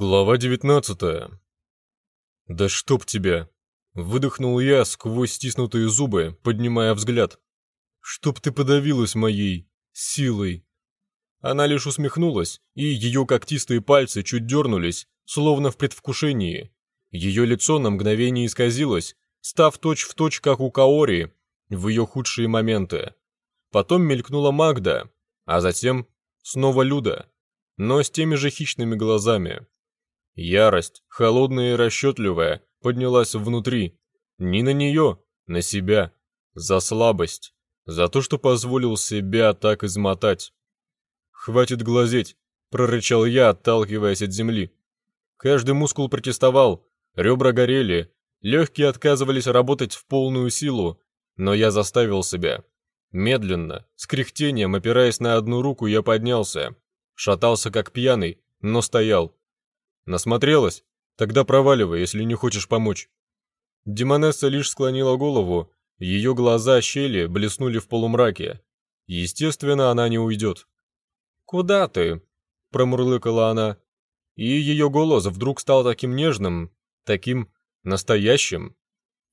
Глава 19 «Да чтоб тебя!» Выдохнул я сквозь стиснутые зубы, поднимая взгляд. «Чтоб ты подавилась моей силой!» Она лишь усмехнулась, и ее когтистые пальцы чуть дернулись, словно в предвкушении. Ее лицо на мгновение исказилось, став точь-в-точь, точь, как у Каори, в ее худшие моменты. Потом мелькнула Магда, а затем снова Люда, но с теми же хищными глазами. Ярость, холодная и расчетливая, поднялась внутри. Не на нее, на себя. За слабость. За то, что позволил себя так измотать. «Хватит глазеть», — прорычал я, отталкиваясь от земли. Каждый мускул протестовал, ребра горели, легкие отказывались работать в полную силу, но я заставил себя. Медленно, с кряхтением, опираясь на одну руку, я поднялся. Шатался как пьяный, но стоял. Насмотрелась? Тогда проваливай, если не хочешь помочь». Демонесса лишь склонила голову, ее глаза щели блеснули в полумраке. Естественно, она не уйдет. «Куда ты?» – промурлыкала она. И ее голос вдруг стал таким нежным, таким настоящим,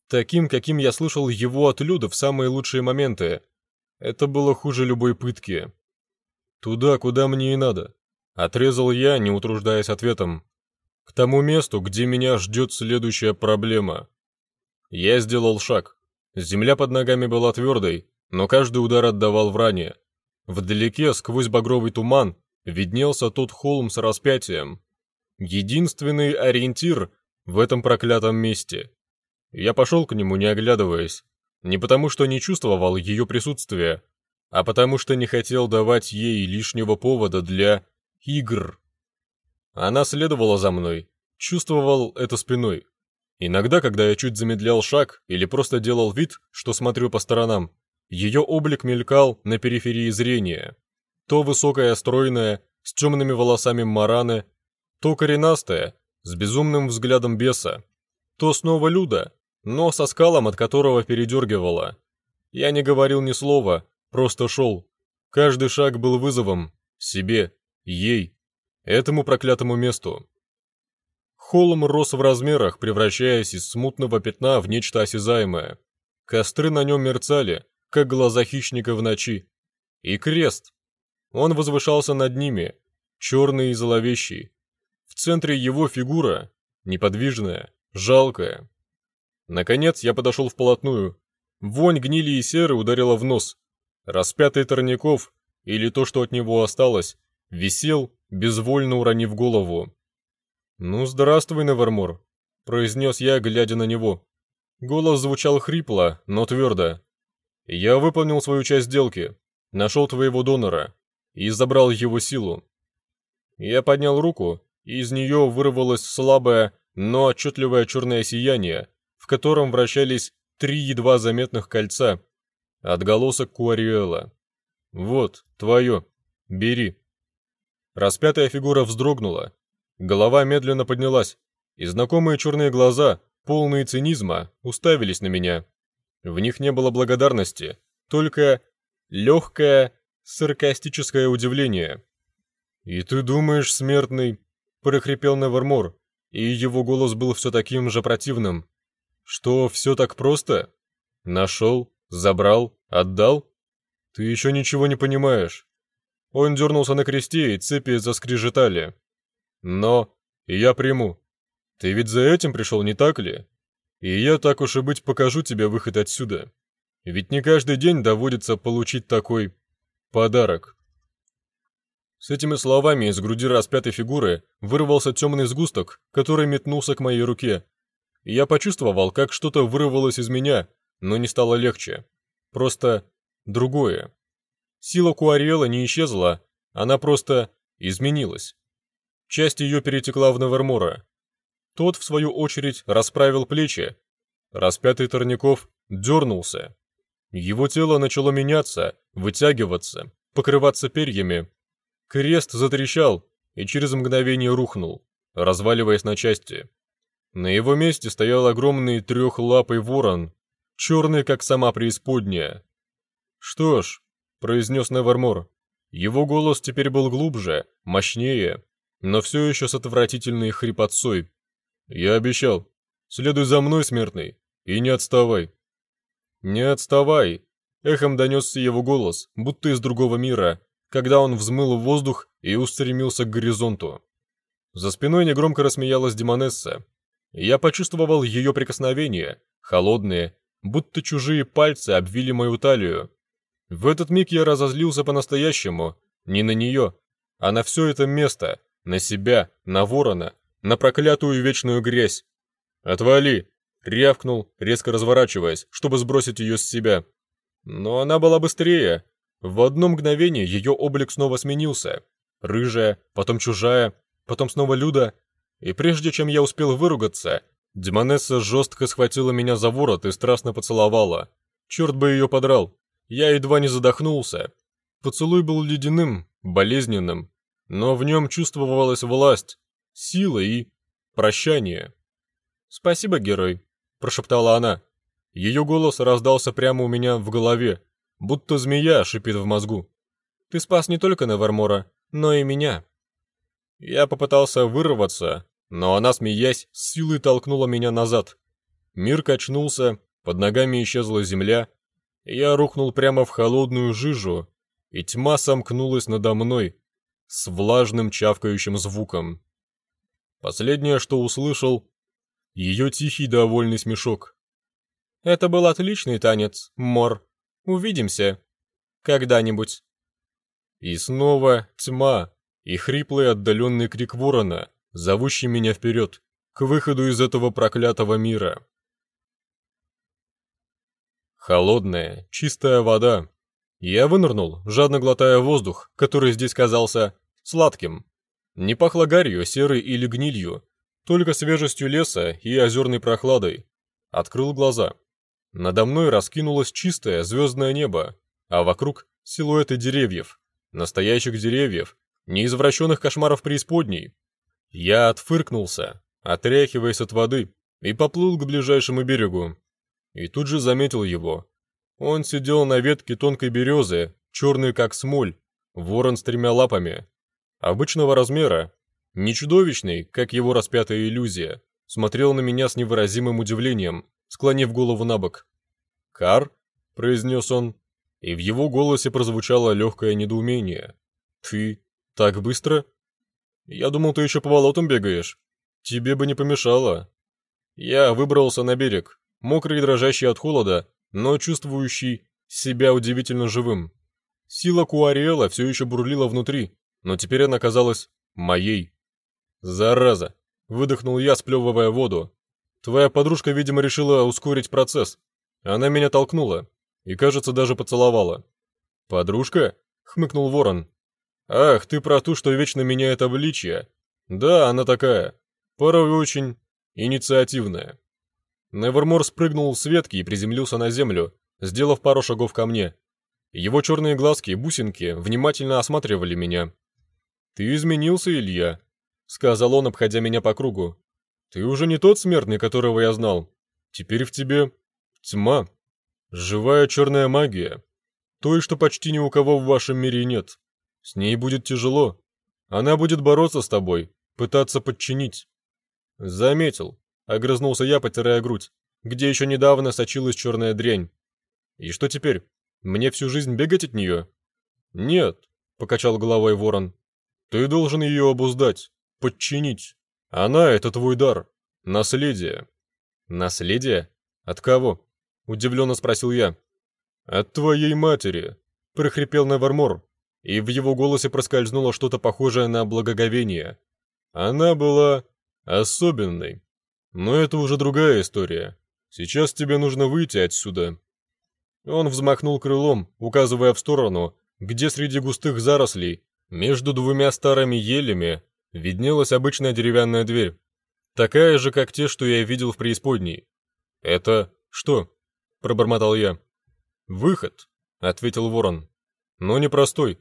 таким, каким я слышал его от Люда в самые лучшие моменты. Это было хуже любой пытки. «Туда, куда мне и надо», – отрезал я, не утруждаясь ответом. К тому месту, где меня ждет следующая проблема. Я сделал шаг. Земля под ногами была твердой, но каждый удар отдавал в ране. Вдалеке, сквозь багровый туман, виднелся тот холм с распятием. Единственный ориентир в этом проклятом месте. Я пошел к нему, не оглядываясь. Не потому, что не чувствовал ее присутствия, а потому, что не хотел давать ей лишнего повода для игр. Она следовала за мной, чувствовал это спиной. Иногда, когда я чуть замедлял шаг или просто делал вид, что смотрю по сторонам, ее облик мелькал на периферии зрения. То высокая, стройная, с темными волосами Мараны, то коренастая, с безумным взглядом беса, то снова Люда, но со скалом, от которого передергивала. Я не говорил ни слова, просто шел. Каждый шаг был вызовом. Себе, ей, этому проклятому месту. Холм рос в размерах, превращаясь из смутного пятна в нечто осязаемое. Костры на нем мерцали, как глаза хищника в ночи. И крест. Он возвышался над ними, черный и зловещий. В центре его фигура, неподвижная, жалкая. Наконец я подошел вплотную. Вонь гнили и серы ударила в нос. Распятый Торняков, или то, что от него осталось, висел, безвольно уронив голову. «Ну, здравствуй, Невермор», — произнес я, глядя на него. Голос звучал хрипло, но твердо. «Я выполнил свою часть сделки, нашел твоего донора и забрал его силу». Я поднял руку, и из нее вырвалось слабое, но отчетливое черное сияние, в котором вращались три едва заметных кольца, отголосок Куариэла. «Вот, твое, бери». Распятая фигура вздрогнула. Голова медленно поднялась, и знакомые черные глаза, полные цинизма, уставились на меня. В них не было благодарности, только легкое саркастическое удивление. «И ты думаешь, смертный?» – прохрипел Невермор, и его голос был все таким же противным. «Что, все так просто? Нашел, забрал, отдал? Ты еще ничего не понимаешь. Он дернулся на кресте, и цепи заскрежетали. «Но я приму. Ты ведь за этим пришел, не так ли? И я, так уж и быть, покажу тебе выход отсюда. Ведь не каждый день доводится получить такой подарок». С этими словами из груди распятой фигуры вырвался темный сгусток, который метнулся к моей руке. Я почувствовал, как что-то вырвалось из меня, но не стало легче. Просто другое. Сила Куариэла не исчезла, она просто изменилась. Часть ее перетекла в Невермора. Тот, в свою очередь, расправил плечи. Распятый Торняков дернулся. Его тело начало меняться, вытягиваться, покрываться перьями. Крест затрещал и через мгновение рухнул, разваливаясь на части. На его месте стоял огромный трехлапый ворон, черный, как сама преисподняя. Что ж, произнес Невермор. Его голос теперь был глубже, мощнее. но все еще с отвратительной хрипотцой. «Я обещал. Следуй за мной, смертный, и не отставай». «Не отставай!» — эхом донесся его голос, будто из другого мира, когда он взмыл в воздух и устремился к горизонту. За спиной негромко рассмеялась Демонесса. Я почувствовал ее прикосновение, холодные, будто чужие пальцы обвили мою талию. В этот миг я разозлился по-настоящему, не на нее, а на все это место, на себя, на ворона, на проклятую вечную грязь. «Отвали!» — рявкнул, резко разворачиваясь, чтобы сбросить ее с себя. Но она была быстрее. В одно мгновение ее облик снова сменился. Рыжая, потом чужая, потом снова Люда. И прежде чем я успел выругаться, Демонесса жестко схватила меня за ворот и страстно поцеловала. Черт бы ее подрал. Я едва не задохнулся. Поцелуй был ледяным, болезненным, но в нем чувствовалась власть, сила и прощание. «Спасибо, герой», — прошептала она. Ее голос раздался прямо у меня в голове, будто змея шипит в мозгу. «Ты спас не только Невермора, но и меня». Я попытался вырваться, но она, смеясь, силой толкнула меня назад. Мир качнулся, под ногами исчезла земля, я рухнул прямо в холодную жижу, и тьма сомкнулась надо мной с влажным чавкающим звуком. Последнее, что услышал, ее тихий довольный смешок. «Это был отличный танец, Мор. Увидимся. Когда-нибудь». И снова тьма и хриплый отдаленный крик ворона, зовущий меня вперед, к выходу из этого проклятого мира. Холодная, чистая вода, я вынырнул, жадно глотая воздух, который здесь казался сладким. Не пахло гарью, серой или гнилью, только свежестью леса и озерной прохладой. Открыл глаза. Надо мной раскинулось чистое звездное небо, а вокруг силуэты деревьев. Настоящих деревьев, не извращенных кошмаров преисподней. Я отфыркнулся, отряхиваясь от воды, и поплыл к ближайшему берегу. И тут же заметил его. Он сидел на ветке тонкой березы, черный как смоль, ворон с тремя лапами. Обычного размера, не чудовищный, как его распятая иллюзия, смотрел на меня с невыразимым удивлением, склонив голову на бок. «Кар?» — произнес он, и в его голосе прозвучало легкое недоумение. «Ты так быстро?» «Я думал, ты еще по болотам бегаешь. Тебе бы не помешало». Я выбрался на берег, мокрый и дрожащий от холода, но чувствующий себя удивительно живым. Сила Куариэла все еще бурлила внутри, но теперь она казалась моей. «Зараза!» — выдохнул я, сплевывая воду. «Твоя подружка, видимо, решила ускорить процесс. Она меня толкнула и, кажется, даже поцеловала». «Подружка?» — хмыкнул ворон. «Ах, ты про ту, что вечно меняет обличье. Да, она такая. Порой очень инициативная». Невермор спрыгнул с ветки и приземлился на землю, сделав пару шагов ко мне. Его черные глазки и бусинки внимательно осматривали меня. «Ты изменился, Илья», — сказал он, обходя меня по кругу. «Ты уже не тот смертный, которого я знал. Теперь в тебе тьма, живая черная магия, той, что почти ни у кого в вашем мире нет. С ней будет тяжело. Она будет бороться с тобой, пытаться подчинить». «Заметил», — огрызнулся я, потирая грудь, где еще недавно сочилась черная дрянь. «И что теперь? Мне всю жизнь бегать от нее?» «Нет», — покачал головой ворон. «Ты должен ее обуздать, подчинить. Она — это твой дар, наследие». «Наследие? От кого?» — удивленно спросил я. «От твоей матери», — прохрипел Невермор, и в его голосе проскользнуло что-то похожее на благоговение. «Она была особенной, но это уже другая история. Сейчас тебе нужно выйти отсюда». Он взмахнул крылом, указывая в сторону, где среди густых зарослей, между двумя старыми елями, виднелась обычная деревянная дверь. Такая же, как те, что я видел в преисподней. «Это что?» – пробормотал я. «Выход», – ответил ворон. «Но непростой.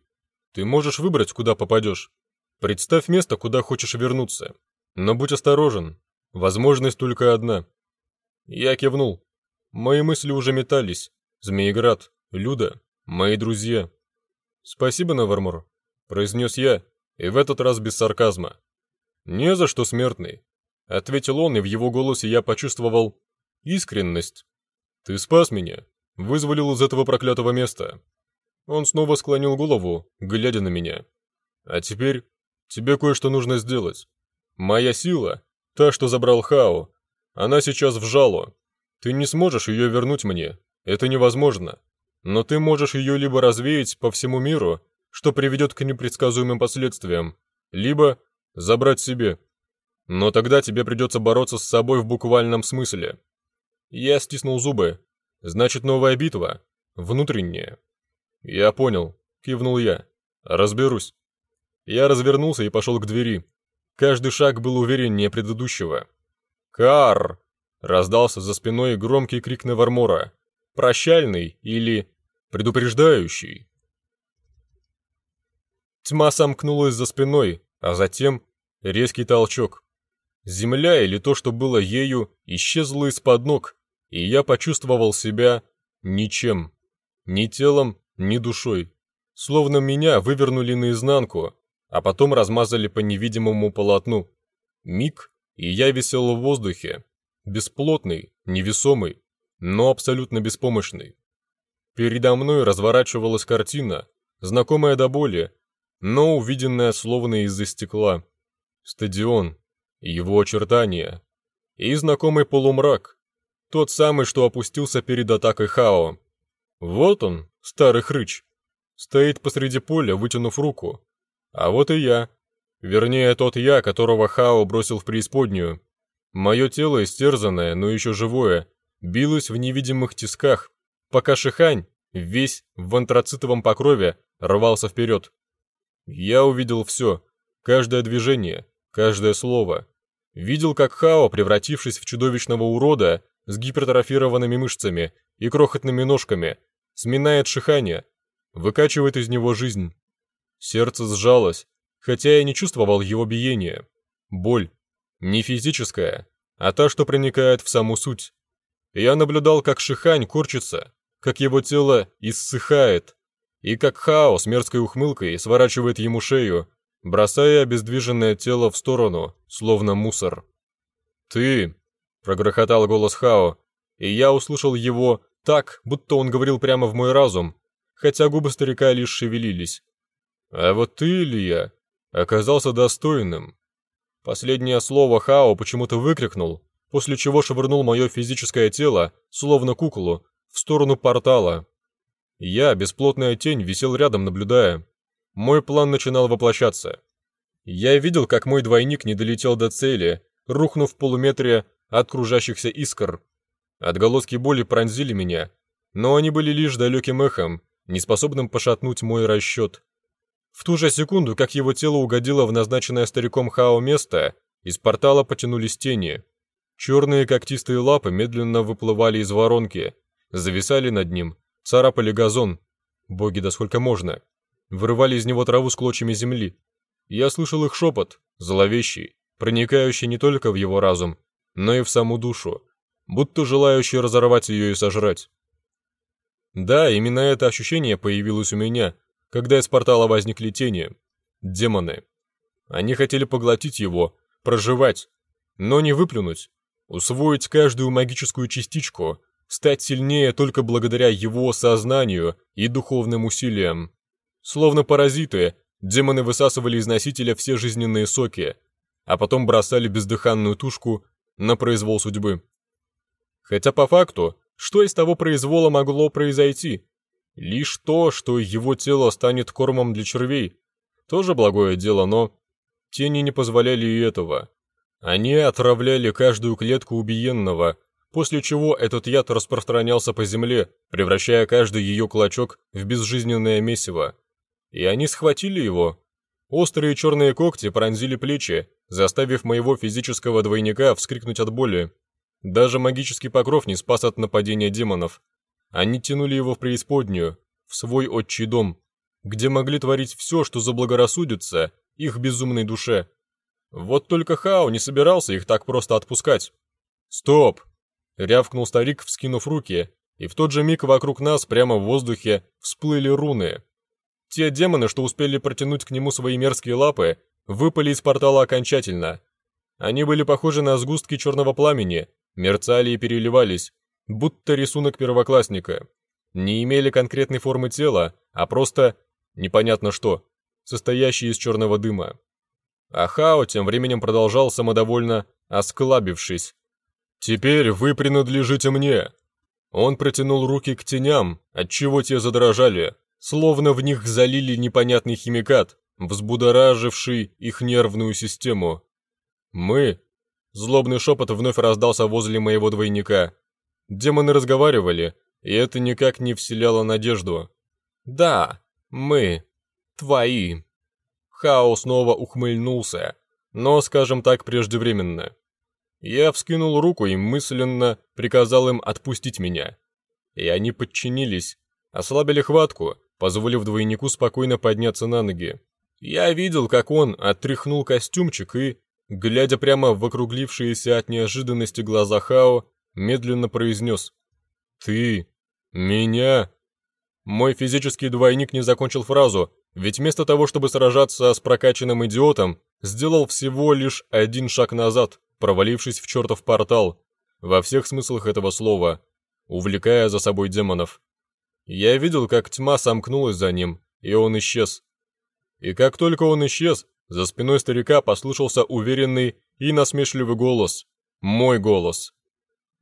Ты можешь выбрать, куда попадешь. Представь место, куда хочешь вернуться. Но будь осторожен, Возможность только одна. Я кивнул. Мои мысли уже метались. Змееград, Люда, мои друзья. Спасибо, Навармор, произнес я, и в этот раз без сарказма. «Не за что, смертный», — ответил он, и в его голосе я почувствовал искренность. «Ты спас меня, вызволил из этого проклятого места». Он снова склонил голову, глядя на меня. «А теперь тебе кое-что нужно сделать. Моя сила, та, что забрал Хао, она сейчас в жало. Ты не сможешь ее вернуть мне, это невозможно. Но ты можешь ее либо развеять по всему миру, что приведет к непредсказуемым последствиям, либо забрать себе. Но тогда тебе придется бороться с собой в буквальном смысле. Я стиснул зубы. Значит, новая битва. Внутренняя. Я понял. Кивнул я. Разберусь. Я развернулся и пошел к двери. Каждый шаг был увереннее предыдущего. «Кар!» — раздался за спиной громкий крик Невармора. «Прощальный» или «предупреждающий». Тьма сомкнулась за спиной, а затем резкий толчок. Земля или то, что было ею, исчезло из-под ног, и я почувствовал себя ничем. Ни телом, ни душой. Словно меня вывернули наизнанку, а потом размазали по невидимому полотну. Миг, и я висел в воздухе, бесплотный, невесомый, но абсолютно беспомощный. Передо мной разворачивалась картина, знакомая до боли, но увиденная словно из-за стекла. Стадион, его очертания и знакомый полумрак, тот самый, что опустился перед атакой Хао. Вот он, старый хрыч, стоит посреди поля, вытянув руку. А вот и я, Вернее, тот я, которого Хао бросил в преисподнюю. Мое тело, истерзанное, но еще живое, билось в невидимых тисках, пока Шихань, весь в антрацитовом покрове, рвался вперед. Я увидел все, каждое движение, каждое слово. Видел, как Хао, превратившись в чудовищного урода с гипертрофированными мышцами и крохотными ножками, сминает Шиханя, выкачивает из него жизнь. Сердце сжалось, хотя я не чувствовал его биения. Боль. Не физическая, а та, что проникает в саму суть. Я наблюдал, как Шихань корчится, как его тело иссыхает, и как Хао с мерзкой ухмылкой сворачивает ему шею, бросая обездвиженное тело в сторону, словно мусор. «Ты!» — прогрохотал голос Хао, и я услышал его так, будто он говорил прямо в мой разум, хотя губы старика лишь шевелились. «А вот ты, Илья, оказался достойным. Последнее слово Хао почему-то выкрикнул, после чего швырнул мое физическое тело, словно куклу, в сторону портала. Я, бесплотная тень, висел рядом, наблюдая. Мой план начинал воплощаться. Я видел, как мой двойник не долетел до цели, рухнув в полуметре от кружащихся искр. Отголоски боли пронзили меня, но они были лишь далеким эхом, неспособным пошатнуть мой расчет. В ту же секунду, как его тело угодило в назначенное стариком Хао место, из портала потянулись тени. Черные когтистые лапы медленно выплывали из воронки, зависали над ним, царапали газон. Боги, да сколько можно. Вырывали из него траву с клочьями земли. Я слышал их шепот, зловещий, проникающий не только в его разум, но и в саму душу, будто желающий разорвать ее и сожрать. Да, именно это ощущение появилось у меня, когда из портала возникли тени. Демоны. Они хотели поглотить его, проживать, но не выплюнуть, усвоить каждую магическую частичку, стать сильнее только благодаря его сознанию и духовным усилиям. Словно паразиты, демоны высасывали из носителя все жизненные соки, а потом бросали бездыханную тушку на произвол судьбы. Хотя по факту, что из того произвола могло произойти? Лишь то, что его тело станет кормом для червей. Тоже благое дело, но... Тени не позволяли и этого. Они отравляли каждую клетку убиенного, после чего этот яд распространялся по земле, превращая каждый ее клочок в безжизненное месиво. И они схватили его. Острые черные когти пронзили плечи, заставив моего физического двойника вскрикнуть от боли. Даже магический покров не спас от нападения демонов. Они тянули его в преисподнюю, в свой отчий дом, где могли творить все, что заблагорассудится их безумной душе. Вот только Хао не собирался их так просто отпускать. «Стоп!» — рявкнул старик, вскинув руки, и в тот же миг вокруг нас прямо в воздухе всплыли руны. Те демоны, что успели протянуть к нему свои мерзкие лапы, выпали из портала окончательно. Они были похожи на сгустки черного пламени, мерцали и переливались, будто рисунок первоклассника. Не имели конкретной формы тела, а просто непонятно что, состоящие из черного дыма. А Хао тем временем продолжал самодовольно, осклабившись. «Теперь вы принадлежите мне!» Он протянул руки к теням, отчего те задрожали, словно в них залили непонятный химикат, взбудораживший их нервную систему. «Мы?» Злобный шепот вновь раздался возле моего двойника. Демоны разговаривали, и это никак не вселяло надежду. «Да, мы. Твои». Хао снова ухмыльнулся, но, скажем так, преждевременно. Я вскинул руку и мысленно приказал им отпустить меня. И они подчинились, ослабили хватку, позволив двойнику спокойно подняться на ноги. Я видел, как он отряхнул костюмчик и, глядя прямо в округлившиеся от неожиданности глаза Хао, медленно произнес «Ты? Меня?» Мой физический двойник не закончил фразу, ведь вместо того, чтобы сражаться с прокачанным идиотом, сделал всего лишь один шаг назад, провалившись в чертов портал, во всех смыслах этого слова, увлекая за собой демонов. Я видел, как тьма сомкнулась за ним, и он исчез. И как только он исчез, за спиной старика послышался уверенный и насмешливый голос. Мой голос.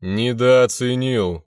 «Недооценил»,